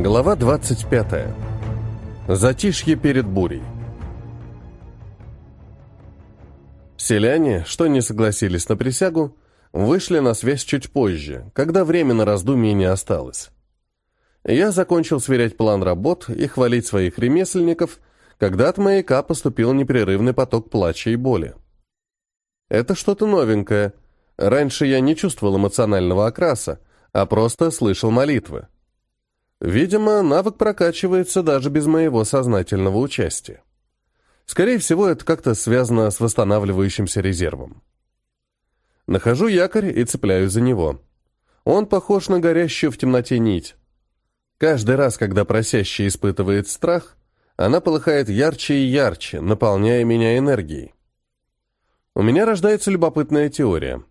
Глава 25. Затишье перед бурей. Селяне, что не согласились на присягу, вышли на связь чуть позже, когда времени на раздумье не осталось. Я закончил сверять план работ и хвалить своих ремесленников, когда от маяка поступил непрерывный поток плача и боли. Это что-то новенькое. Раньше я не чувствовал эмоционального окраса, а просто слышал молитвы. Видимо, навык прокачивается даже без моего сознательного участия. Скорее всего, это как-то связано с восстанавливающимся резервом. Нахожу якорь и цепляюсь за него. Он похож на горящую в темноте нить. Каждый раз, когда просящий испытывает страх, она полыхает ярче и ярче, наполняя меня энергией. У меня рождается любопытная теория.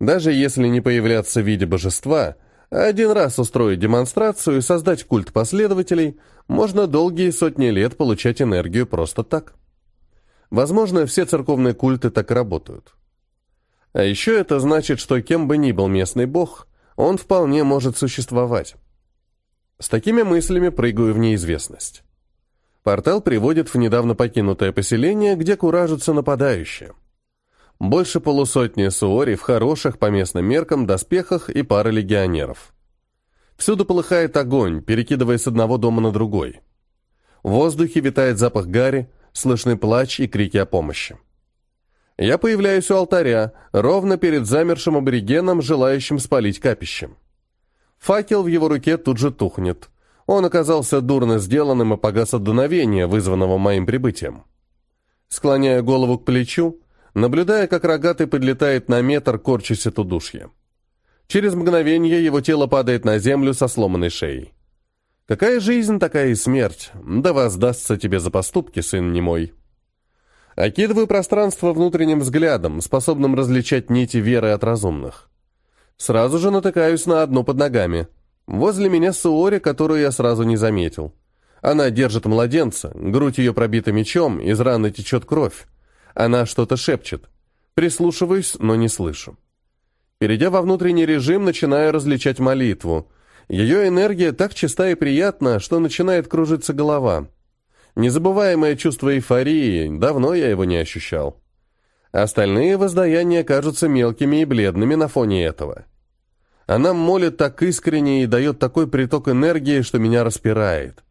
Даже если не появляться в виде божества – один раз устроить демонстрацию и создать культ последователей, можно долгие сотни лет получать энергию просто так. Возможно, все церковные культы так работают. А еще это значит, что кем бы ни был местный бог, он вполне может существовать. С такими мыслями прыгаю в неизвестность. Портал приводит в недавно покинутое поселение, где куражатся нападающие. Больше полусотни суори в хороших по местным меркам доспехах и пара легионеров. Всюду полыхает огонь, перекидывая с одного дома на другой. В воздухе витает запах гари, слышны плач и крики о помощи. Я появляюсь у алтаря, ровно перед замершим аборигеном, желающим спалить капище. Факел в его руке тут же тухнет. Он оказался дурно сделанным и погас от дуновения, вызванного моим прибытием. Склоняя голову к плечу, наблюдая, как рогатый подлетает на метр, корчась от удушья. Через мгновение его тело падает на землю со сломанной шеей. Какая жизнь, такая и смерть. Да воздастся тебе за поступки, сын немой. Окидываю пространство внутренним взглядом, способным различать нити веры от разумных. Сразу же натыкаюсь на одну под ногами. Возле меня Суори, которую я сразу не заметил. Она держит младенца, грудь ее пробита мечом, из раны течет кровь. Она что-то шепчет. Прислушиваюсь, но не слышу. Перейдя во внутренний режим, начинаю различать молитву. Ее энергия так чиста и приятна, что начинает кружиться голова. Незабываемое чувство эйфории, давно я его не ощущал. Остальные воздаяния кажутся мелкими и бледными на фоне этого. Она молит так искренне и дает такой приток энергии, что меня распирает.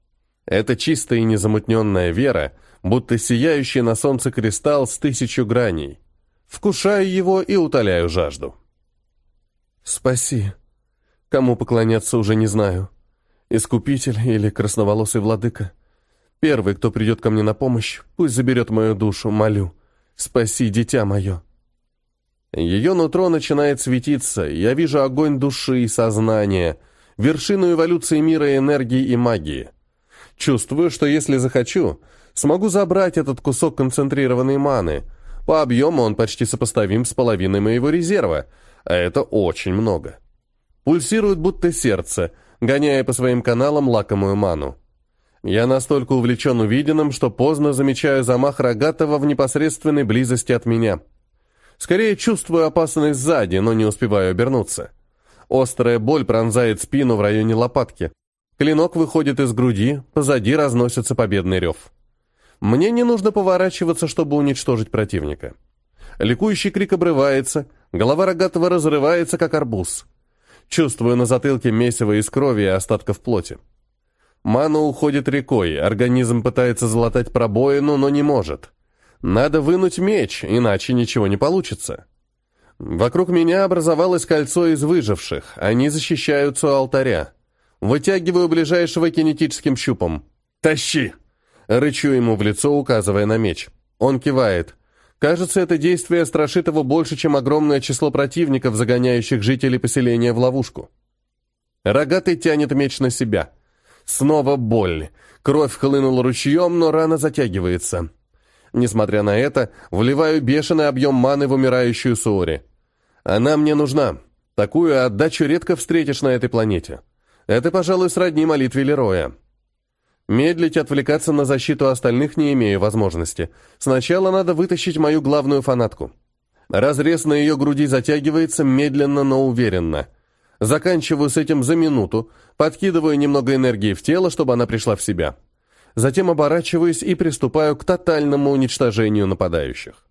Это чистая и незамутненная вера, будто сияющий на солнце кристалл с тысячу граней. Вкушаю его и утоляю жажду. «Спаси. Кому поклоняться уже не знаю. Искупитель или красноволосый владыка. Первый, кто придет ко мне на помощь, пусть заберет мою душу, молю. Спаси, дитя мое». Ее нутро начинает светиться, я вижу огонь души и сознания, вершину эволюции мира энергии и магии. Чувствую, что если захочу, смогу забрать этот кусок концентрированной маны. По объему он почти сопоставим с половиной моего резерва, а это очень много. Пульсирует будто сердце, гоняя по своим каналам лакомую ману. Я настолько увлечен увиденным, что поздно замечаю замах рогатого в непосредственной близости от меня. Скорее чувствую опасность сзади, но не успеваю обернуться. Острая боль пронзает спину в районе лопатки. Клинок выходит из груди, позади разносится победный рев. Мне не нужно поворачиваться, чтобы уничтожить противника. Ликующий крик обрывается, голова рогатого разрывается, как арбуз. Чувствую на затылке месиво из крови и остатков плоти. Мана уходит рекой, организм пытается залатать пробоину, но не может. Надо вынуть меч, иначе ничего не получится. Вокруг меня образовалось кольцо из выживших, они защищаются у алтаря. Вытягиваю ближайшего кинетическим щупом. «Тащи!» Рычу ему в лицо, указывая на меч. Он кивает. Кажется, это действие страшит его больше, чем огромное число противников, загоняющих жителей поселения в ловушку. Рогатый тянет меч на себя. Снова боль. Кровь хлынула ручьем, но рана затягивается. Несмотря на это, вливаю бешеный объем маны в умирающую Суори. Она мне нужна. Такую отдачу редко встретишь на этой планете. Это, пожалуй, сродни молитве Лероя. Медлить, отвлекаться на защиту остальных не имею возможности. Сначала надо вытащить мою главную фанатку. Разрез на ее груди затягивается медленно, но уверенно. Заканчиваю с этим за минуту, подкидываю немного энергии в тело, чтобы она пришла в себя. Затем оборачиваюсь и приступаю к тотальному уничтожению нападающих.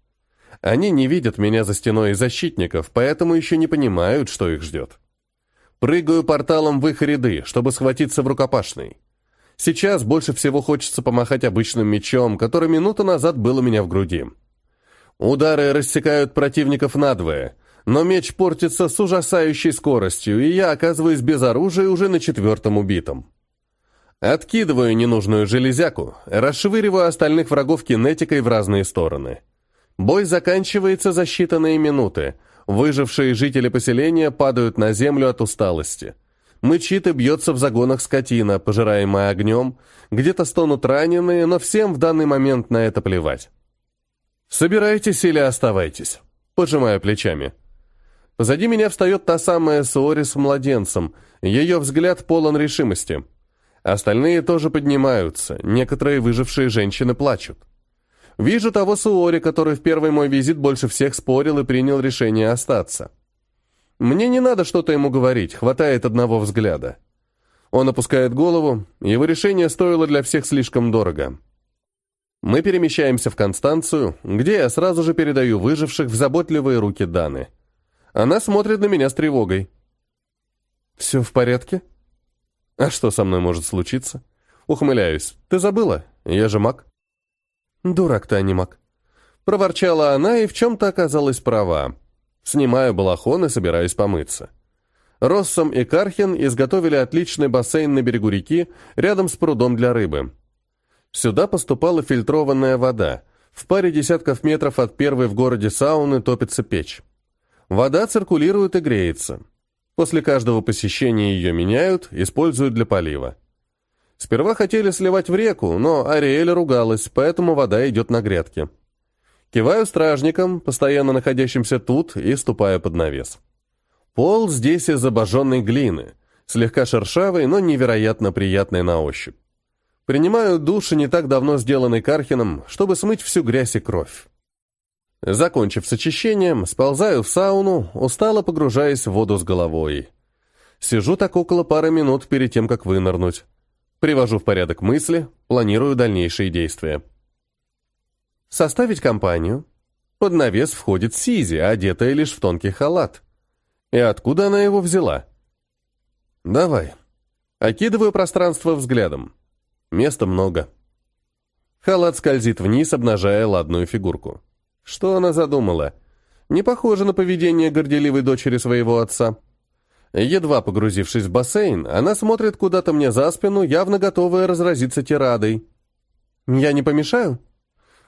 Они не видят меня за стеной защитников, поэтому еще не понимают, что их ждет. Прыгаю порталом в их ряды, чтобы схватиться в рукопашный. Сейчас больше всего хочется помахать обычным мечом, который минуту назад был у меня в груди. Удары рассекают противников надвое, но меч портится с ужасающей скоростью, и я оказываюсь без оружия уже на четвертом убитом. Откидываю ненужную железяку, расшвыриваю остальных врагов кинетикой в разные стороны. Бой заканчивается за считанные минуты. Выжившие жители поселения падают на землю от усталости. Мычит и бьется в загонах скотина, пожираемая огнем. Где-то стонут раненые, но всем в данный момент на это плевать. «Собирайтесь или оставайтесь?» Пожимаю плечами. Позади меня встает та самая Суори с младенцем. Ее взгляд полон решимости. Остальные тоже поднимаются. Некоторые выжившие женщины плачут. Вижу того Суори, который в первый мой визит больше всех спорил и принял решение остаться. Мне не надо что-то ему говорить, хватает одного взгляда. Он опускает голову, его решение стоило для всех слишком дорого. Мы перемещаемся в Констанцию, где я сразу же передаю выживших в заботливые руки Даны. Она смотрит на меня с тревогой. «Все в порядке?» «А что со мной может случиться?» Ухмыляюсь. «Ты забыла? Я же маг». «Дурак ты, а не маг». Проворчала она и в чем-то оказалась права. Снимаю балахон и собираюсь помыться. Россом и Кархин изготовили отличный бассейн на берегу реки, рядом с прудом для рыбы. Сюда поступала фильтрованная вода. В паре десятков метров от первой в городе сауны топится печь. Вода циркулирует и греется. После каждого посещения ее меняют, используют для полива. Сперва хотели сливать в реку, но Ариэль ругалась, поэтому вода идет на грядки. Киваю стражникам, постоянно находящимся тут, и ступаю под навес. Пол здесь из обожженной глины, слегка шершавый, но невероятно приятный на ощупь. Принимаю душ, не так давно сделанный Кархином, чтобы смыть всю грязь и кровь. Закончив с очищением, сползаю в сауну, устало погружаясь в воду с головой. Сижу так около пары минут перед тем, как вынырнуть. Привожу в порядок мысли, планирую дальнейшие действия. Составить компанию. Под навес входит Сизи, одетая лишь в тонкий халат. И откуда она его взяла? Давай. Окидываю пространство взглядом. Места много. Халат скользит вниз, обнажая ладную фигурку. Что она задумала? Не похоже на поведение горделивой дочери своего отца. Едва погрузившись в бассейн, она смотрит куда-то мне за спину, явно готовая разразиться тирадой. «Я не помешаю?»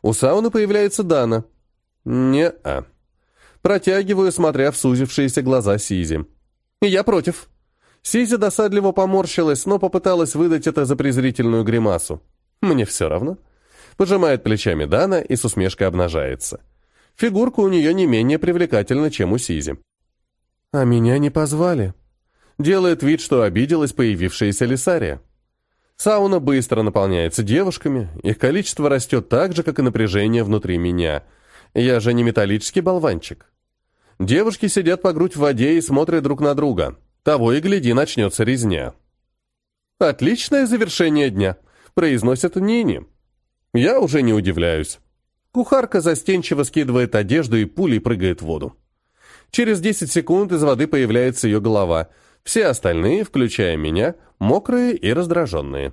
У сауны появляется Дана. «Не-а». Протягиваю, смотря в сузившиеся глаза Сизи. «Я против». Сизи досадливо поморщилась, но попыталась выдать это за презрительную гримасу. «Мне все равно». Пожимает плечами Дана и с усмешкой обнажается. Фигурка у нее не менее привлекательна, чем у Сизи. «А меня не позвали». Делает вид, что обиделась появившаяся Лисария. Сауна быстро наполняется девушками, их количество растет так же, как и напряжение внутри меня. Я же не металлический болванчик. Девушки сидят по грудь в воде и смотрят друг на друга. Того и гляди, начнется резня. «Отличное завершение дня», — произносит Нини. Я уже не удивляюсь. Кухарка застенчиво скидывает одежду и пулей прыгает в воду. Через 10 секунд из воды появляется ее голова. Все остальные, включая меня, мокрые и раздраженные.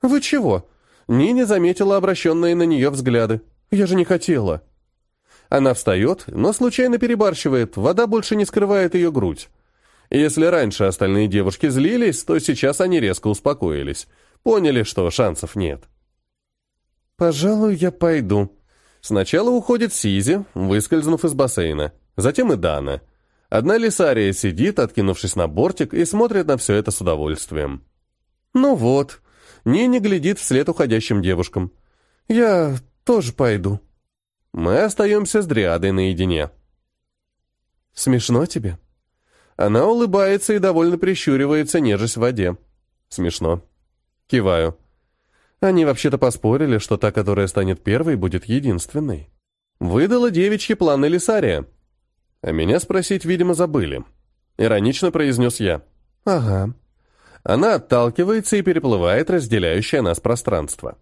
«Вы чего?» Нине заметила обращенные на нее взгляды. «Я же не хотела». Она встает, но случайно перебарщивает, вода больше не скрывает ее грудь. Если раньше остальные девушки злились, то сейчас они резко успокоились. Поняли, что шансов нет. «Пожалуй, я пойду». Сначала уходит Сизи, выскользнув из бассейна. Затем и Дана. Одна Лисария сидит, откинувшись на бортик, и смотрит на все это с удовольствием. Ну вот, Нине глядит вслед уходящим девушкам. Я тоже пойду. Мы остаемся с Дриадой наедине. Смешно тебе? Она улыбается и довольно прищуривается, нежесть в воде. Смешно. Киваю. Они вообще-то поспорили, что та, которая станет первой, будет единственной. Выдала девичьи планы Лисария. А меня спросить, видимо, забыли. Иронично произнес я. Ага. Она отталкивается и переплывает разделяющее нас пространство.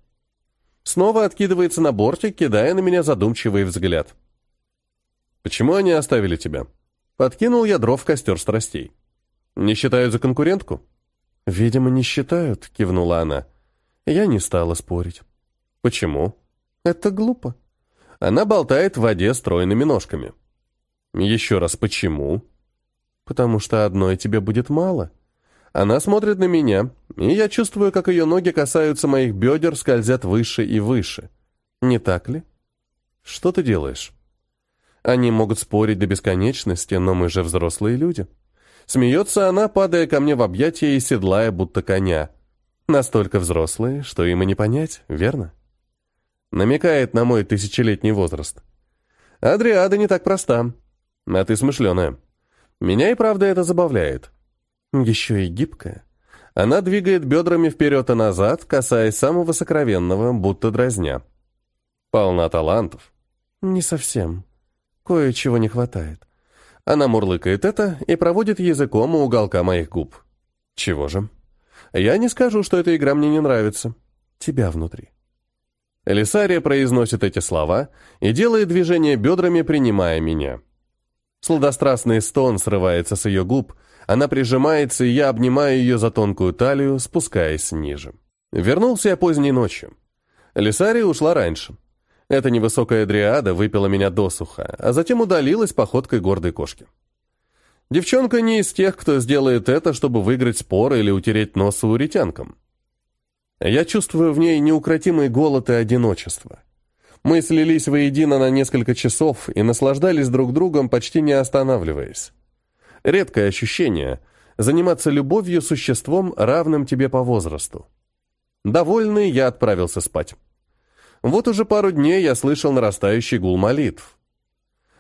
Снова откидывается на бортик, кидая на меня задумчивый взгляд. «Почему они оставили тебя?» Подкинул я дров в костер страстей. «Не считают за конкурентку?» «Видимо, не считают», — кивнула она. Я не стала спорить. «Почему?» «Это глупо». Она болтает в воде стройными ножками. «Еще раз, почему?» «Потому что одной тебе будет мало». Она смотрит на меня, и я чувствую, как ее ноги касаются моих бедер, скользят выше и выше. Не так ли? Что ты делаешь? Они могут спорить до бесконечности, но мы же взрослые люди. Смеется она, падая ко мне в объятия и седлая, будто коня. Настолько взрослые, что им и не понять, верно? Намекает на мой тысячелетний возраст. Адриада не так проста. А ты смышленая. Меня и правда это забавляет. Еще и гибкая. Она двигает бедрами вперед и назад, касаясь самого сокровенного, будто дразня. Полна талантов. Не совсем. Кое-чего не хватает. Она мурлыкает это и проводит языком у уголка моих губ. Чего же? Я не скажу, что эта игра мне не нравится. Тебя внутри. Элисария произносит эти слова и делает движение бедрами, принимая меня. Сладострастный стон срывается с ее губ, она прижимается, и я обнимаю ее за тонкую талию, спускаясь ниже. Вернулся я поздней ночью. Лисария ушла раньше. Эта невысокая дриада выпила меня досуха, а затем удалилась походкой гордой кошки. Девчонка не из тех, кто сделает это, чтобы выиграть спор или утереть нос уритянкам. Я чувствую в ней неукротимый голод и одиночество. Мы слились воедино на несколько часов и наслаждались друг другом, почти не останавливаясь. Редкое ощущение – заниматься любовью существом, равным тебе по возрасту. Довольный, я отправился спать. Вот уже пару дней я слышал нарастающий гул молитв.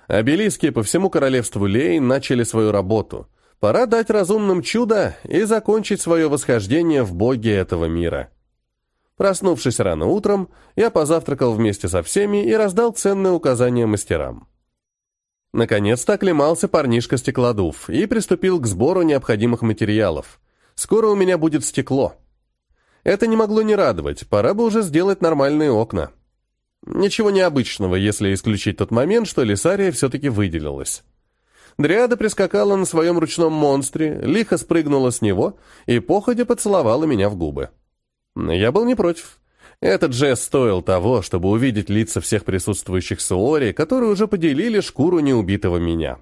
Обелиски по всему королевству Лейн начали свою работу. Пора дать разумным чудо и закончить свое восхождение в боги этого мира. Проснувшись рано утром, я позавтракал вместе со всеми и раздал ценные указания мастерам. Наконец-то оклемался парнишка-стеклодув и приступил к сбору необходимых материалов. Скоро у меня будет стекло. Это не могло не радовать, пора бы уже сделать нормальные окна. Ничего необычного, если исключить тот момент, что Лисария все-таки выделилась. Дриада прискакала на своем ручном монстре, лихо спрыгнула с него и походя поцеловала меня в губы. Я был не против. Этот жест стоил того, чтобы увидеть лица всех присутствующих Суори, которые уже поделили шкуру неубитого меня.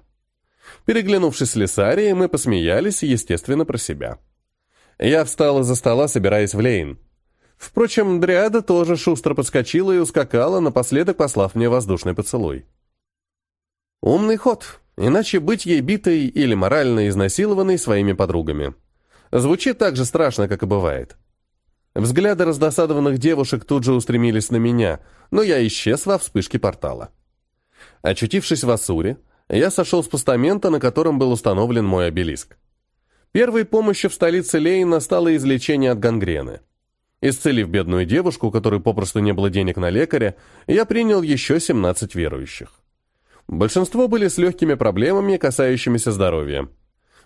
Переглянувшись с Лисарией, мы посмеялись, естественно, про себя. Я встал из-за стола, собираясь в Лейн. Впрочем, Дриада тоже шустро подскочила и ускакала, напоследок послав мне воздушный поцелуй. Умный ход, иначе быть ей битой или морально изнасилованной своими подругами. Звучит так же страшно, как и бывает. Взгляды раздосадованных девушек тут же устремились на меня, но я исчез во вспышке портала. Очутившись в Асуре, я сошел с постамента, на котором был установлен мой обелиск. Первой помощью в столице Лейна стало излечение от гангрены. Исцелив бедную девушку, у которой попросту не было денег на лекаря, я принял еще 17 верующих. Большинство были с легкими проблемами, касающимися здоровья.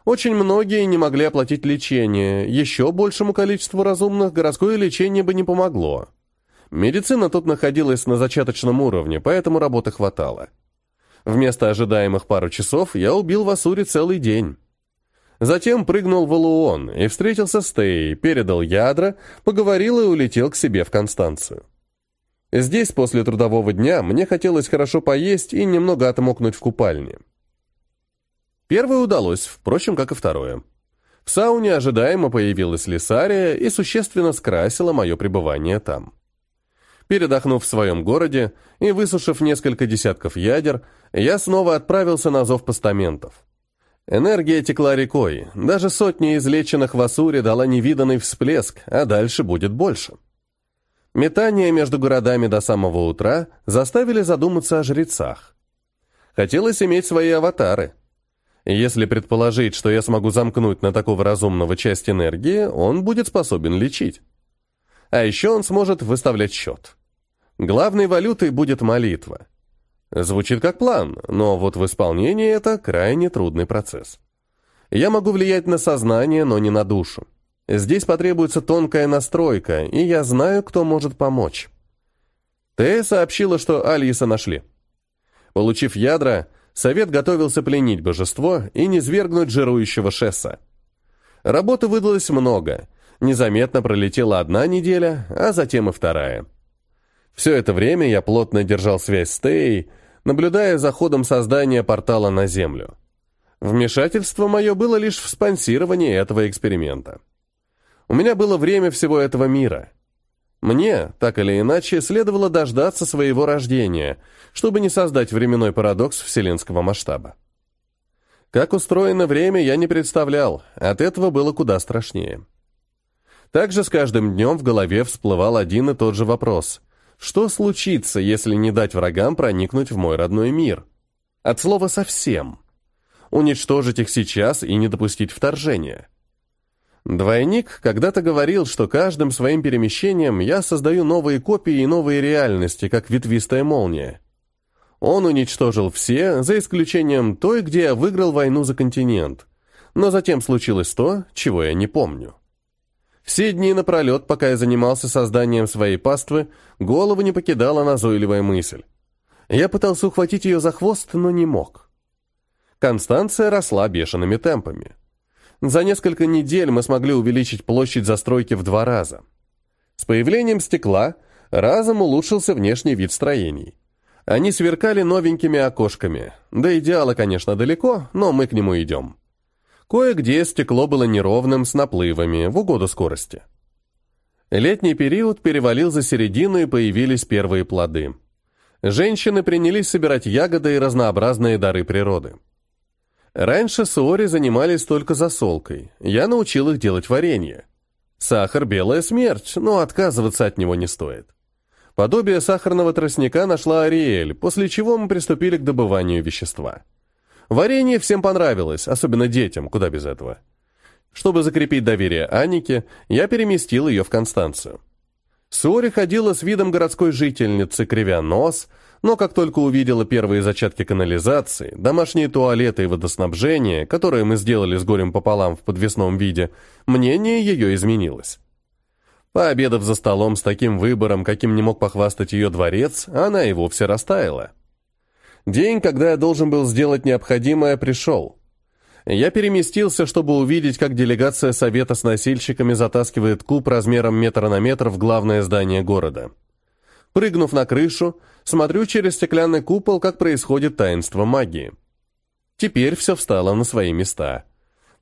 Очень многие не могли оплатить лечение, еще большему количеству разумных городское лечение бы не помогло. Медицина тут находилась на зачаточном уровне, поэтому работы хватало. Вместо ожидаемых пару часов я убил в Асуре целый день. Затем прыгнул в Алуон и встретился с Теей, передал ядра, поговорил и улетел к себе в Констанцию. Здесь после трудового дня мне хотелось хорошо поесть и немного отмокнуть в купальне. Первое удалось, впрочем, как и второе. В сауне ожидаемо появилась Лисария и существенно скрасила мое пребывание там. Передохнув в своем городе и высушив несколько десятков ядер, я снова отправился на зов постаментов. Энергия текла рекой, даже сотня излеченных в Асуре дала невиданный всплеск, а дальше будет больше. Метания между городами до самого утра заставили задуматься о жрецах. Хотелось иметь свои аватары – если предположить, что я смогу замкнуть на такого разумного часть энергии, он будет способен лечить. А еще он сможет выставлять счет. Главной валютой будет молитва. Звучит как план, но вот в исполнении это крайне трудный процесс. Я могу влиять на сознание, но не на душу. Здесь потребуется тонкая настройка, и я знаю, кто может помочь. Тея сообщила, что Алиса нашли. Получив ядра, совет готовился пленить божество и низвергнуть жирующего Шесса. Работы выдалось много. Незаметно пролетела одна неделя, а затем и вторая. Все это время я плотно держал связь с Теей, наблюдая за ходом создания портала на Землю. Вмешательство мое было лишь в спонсировании этого эксперимента. У меня было время всего этого мира. Мне, так или иначе, следовало дождаться своего рождения, чтобы не создать временной парадокс вселенского масштаба. Как устроено время, я не представлял, от этого было куда страшнее. Также с каждым днем в голове всплывал один и тот же вопрос. Что случится, если не дать врагам проникнуть в мой родной мир? От слова «совсем». Уничтожить их сейчас и не допустить вторжения. Двойник когда-то говорил, что каждым своим перемещением я создаю новые копии и новые реальности, как ветвистая молния. Он уничтожил все, за исключением той, где я выиграл войну за континент. Но затем случилось то, чего я не помню. Все дни напролет, пока я занимался созданием своей паствы, голову не покидала назойливая мысль. Я пытался ухватить ее за хвост, но не мог. Констанция росла бешеными темпами. За несколько недель мы смогли увеличить площадь застройки в два раза. С появлением стекла разом улучшился внешний вид строений. Они сверкали новенькими окошками. До идеала, конечно, далеко, но мы к нему идем. Кое-где стекло было неровным, с наплывами, в угоду скорости. Летний период перевалил за середину, и появились первые плоды. Женщины принялись собирать ягоды и разнообразные дары природы. Раньше суори занимались только засолкой. Я научил их делать варенье. Сахар – белая смерть, но отказываться от него не стоит. Подобие сахарного тростника нашла Ариэль, после чего мы приступили к добыванию вещества. Варенье всем понравилось, особенно детям, куда без этого. Чтобы закрепить доверие Анике, я переместил ее в Констанцию. Суори ходила с видом городской жительницы, кривя нос – но как только увидела первые зачатки канализации, домашние туалеты и водоснабжение, которые мы сделали с горем пополам в подвесном виде, мнение ее изменилось. Пообедав за столом с таким выбором, каким не мог похвастать ее дворец, она и вовсе растаяла. День, когда я должен был сделать необходимое, пришел. Я переместился, чтобы увидеть, как делегация совета с носильщиками затаскивает куб размером метр на метр в главное здание города. Прыгнув на крышу, смотрю через стеклянный купол, как происходит таинство магии. Теперь все встало на свои места.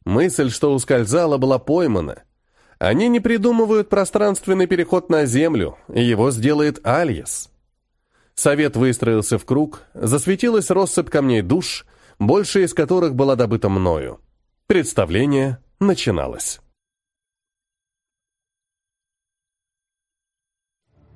Мысль, что ускользала, была поймана. Они не придумывают пространственный переход на Землю, и его сделает Альес. Совет выстроился в круг, засветилась россыпь камней душ, большая из которых была добыта мною. Представление начиналось.